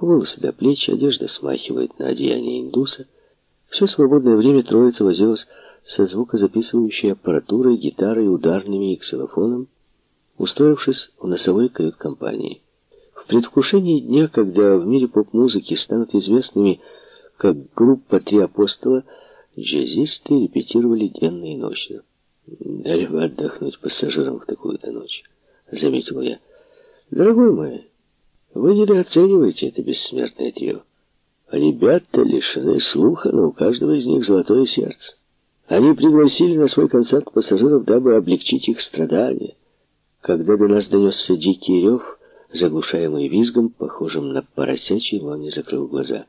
Волосы до плеч, одежда смахивает на одеяние индуса. Все свободное время троица возилась со звукозаписывающей аппаратурой, гитарой, ударными и ксилофоном, устроившись в носовой кают-компании. В предвкушении дня, когда в мире поп-музыки станут известными как группа «Три апостола», джазисты репетировали денно и ночно. «Дай бы отдохнуть пассажирам в такую-то ночь», — заметил я. «Дорогой мой, вы недооцениваете это бессмертное трио. Ребята лишены слуха, но у каждого из них золотое сердце. Они пригласили на свой концерт пассажиров, дабы облегчить их страдания. Когда до нас донесся дикий рев, заглушаемый визгом, похожим на поросячий, он не закрыл глаза.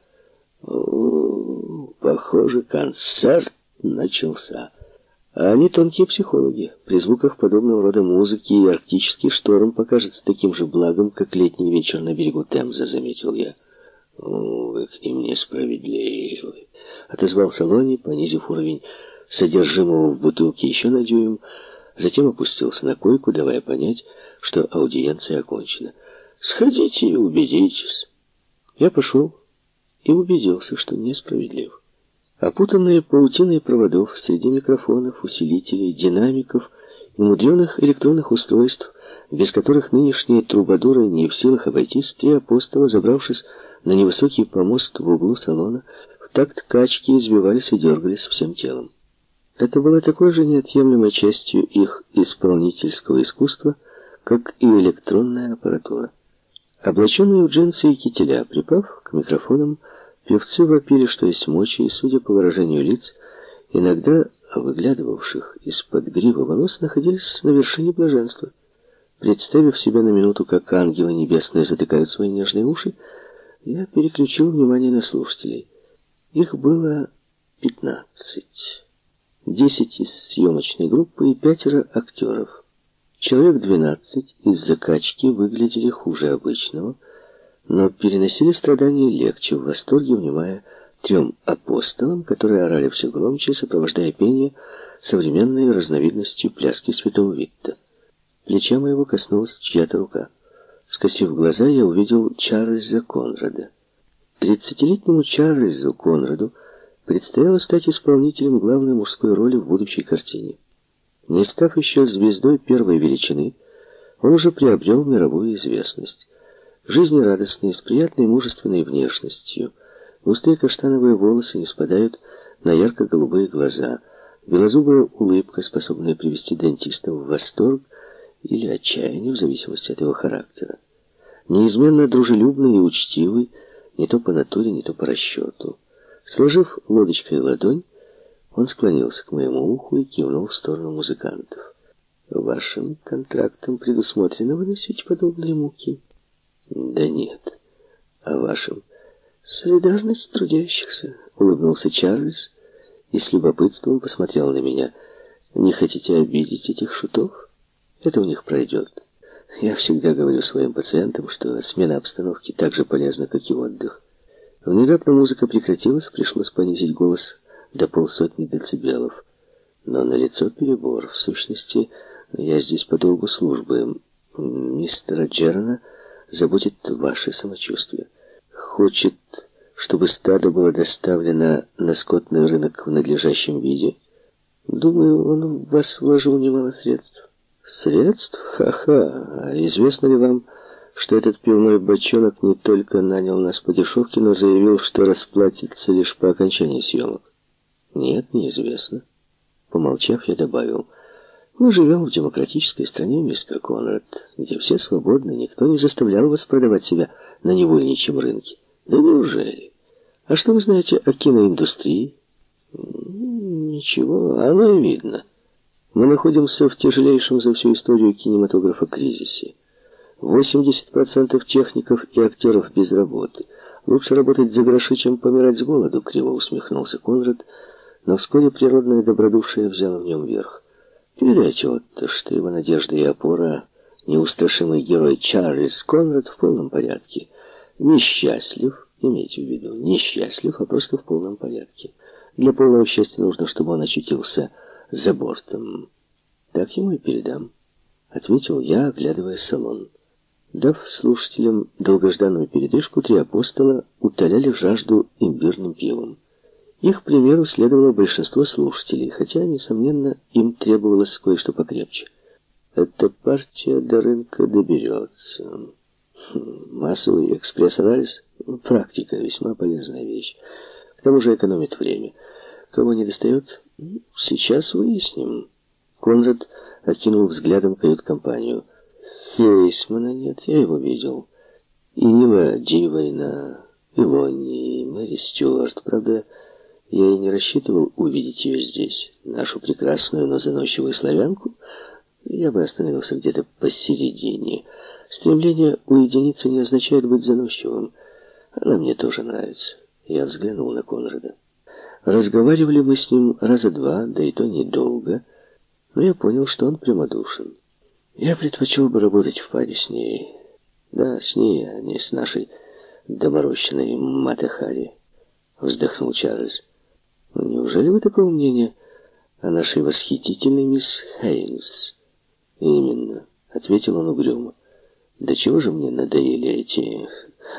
О, похоже, концерт начался. А они тонкие психологи. При звуках подобного рода музыки и арктический шторм покажется таким же благом, как летний вечер на берегу Темза, заметил я. «О, вы к ним несправедливы», — отозвался Лони, понизив уровень содержимого в бутылке еще на дюйм, затем опустился на койку, давая понять, что аудиенция окончена. «Сходите и убедитесь». Я пошел и убедился, что несправедлив. Опутанные паутиной проводов среди микрофонов, усилителей, динамиков и мудреных электронных устройств, без которых нынешние трубадуры не в силах обойтись, три апостола, забравшись на невысокий помост в углу салона, в такт качки извивались и дергались всем телом. Это было такой же неотъемлемой частью их исполнительского искусства, как и электронная аппаратура. Облаченные в джинсы и кителя, припав к микрофонам, певцы вопили, что есть мочи, и, судя по выражению лиц, иногда выглядывавших из-под гривы волос, находились на вершине блаженства. Представив себя на минуту, как ангелы небесные затыкают свои нежные уши, я переключил внимание на слушателей. Их было пятнадцать. Десять из съемочной группы и пятеро актеров. Человек двенадцать из закачки выглядели хуже обычного, но переносили страдания легче, в восторге внимая трем апостолам, которые орали все громче, сопровождая пение современной разновидностью пляски святого Витта. Плеча моего коснулась чья-то рука. Скосив глаза, я увидел Чарльза Конрада. Тридцатилетнему Чарльзу Конраду предстояло стать исполнителем главной мужской роли в будущей картине. Не став еще звездой первой величины, он уже приобрел мировую известность. Жизнерадостный, с приятной мужественной внешностью, густые каштановые волосы не спадают на ярко-голубые глаза, белозубая улыбка, способная привести дантиста в восторг или отчаяние, в зависимости от его характера. Неизменно дружелюбный и учтивый, не то по натуре, не то по расчету. Сложив лодочкой ладонь, он склонился к моему уху и кивнул в сторону музыкантов. «Вашим контрактом предусмотрено выносить подобные муки?» «Да нет. А вашим?» «Солидарность трудящихся», — улыбнулся Чарльз и с любопытством посмотрел на меня. «Не хотите обидеть этих шутов? Это у них пройдет. Я всегда говорю своим пациентам, что смена обстановки так же полезна, как и отдых. Внезапно музыка прекратилась, пришлось понизить голос до полсотни децибелов. Но на лицо перебор. В сущности, я здесь по долгу службы. Мистера Джерна заботит ваше самочувствие. Хочет, чтобы стадо было доставлено на скотный рынок в надлежащем виде. Думаю, он в вас вложил немало средств. Средств? Ха-ха. А известно ли вам что этот пивной бочонок не только нанял нас по дешевке, но заявил, что расплатится лишь по окончании съемок. Нет, неизвестно. Помолчав, я добавил, мы живем в демократической стране, мистер Конрад, где все свободны, никто не заставлял вас продавать себя на невольничьем рынке. Да неужели? А что вы знаете о киноиндустрии? Ничего, оно и видно. Мы находимся в тяжелейшем за всю историю кинематографа кризисе. 80% техников и актеров без работы. Лучше работать за гроши, чем помирать с голоду, криво усмехнулся Конрад, но вскоре природное добродушие взяло в нем верх. Передайте вот, что его надежда и опора, неустрашимый герой Чарльз Конрад в полном порядке. Несчастлив, имейте в виду, несчастлив, а просто в полном порядке. Для полного счастья нужно, чтобы он очутился за бортом. Так ему и передам, — ответил я, оглядывая салон. Дав слушателям долгожданную передышку, три апостола утоляли жажду имбирным пивом. Их примеру следовало большинство слушателей, хотя, несомненно, им требовалось кое-что покрепче. Эта партия до рынка доберется. Хм, массовый экспресс-анализ — практика, весьма полезная вещь. К тому же экономит время. Кого не достает, сейчас выясним. Конрад окинул взглядом кают-компанию. Фейсмана нет, я его видел. И Нила Дивайна, и Лонни, и Мэри Стюарт, правда... Я и не рассчитывал увидеть ее здесь, нашу прекрасную, но заносчивую славянку. Я бы остановился где-то посередине. Стремление уединиться не означает быть заносчивым. Она мне тоже нравится. Я взглянул на Конрада. Разговаривали мы с ним раза два, да и то недолго, но я понял, что он прямодушен. Я предпочел бы работать в паре с ней. Да, с ней, а не с нашей доморощенной Матахари, вздохнул Чарльз. Неужели вы такого мнения о нашей восхитительной мисс Хейнс? Именно, ответил он угрюмо. Да чего же мне надоели эти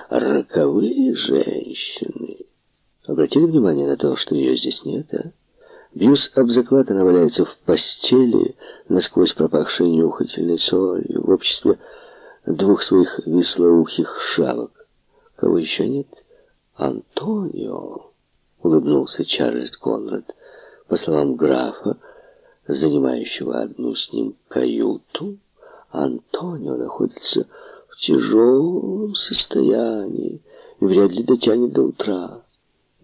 роковые женщины? Обратили внимание на то, что ее здесь нет, а? Бьюсь об заклад, она валяется в постели, насквозь пропахшей нюхательной солью, в обществе двух своих вислоухих шавок. Кого еще нет? Антонио улыбнулся Чарльз Конрад. По словам графа, занимающего одну с ним каюту, Антонио находится в тяжелом состоянии и вряд ли дотянет до утра.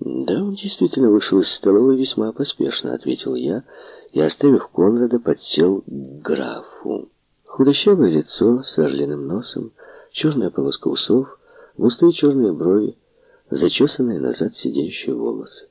«Да, он действительно вышел из столовой весьма поспешно», — ответил я, и, оставив Конрада, подсел к графу. Худощавое лицо с орлиным носом, черная полоска усов, густые черные брови, зачесанные назад сидящие волосы.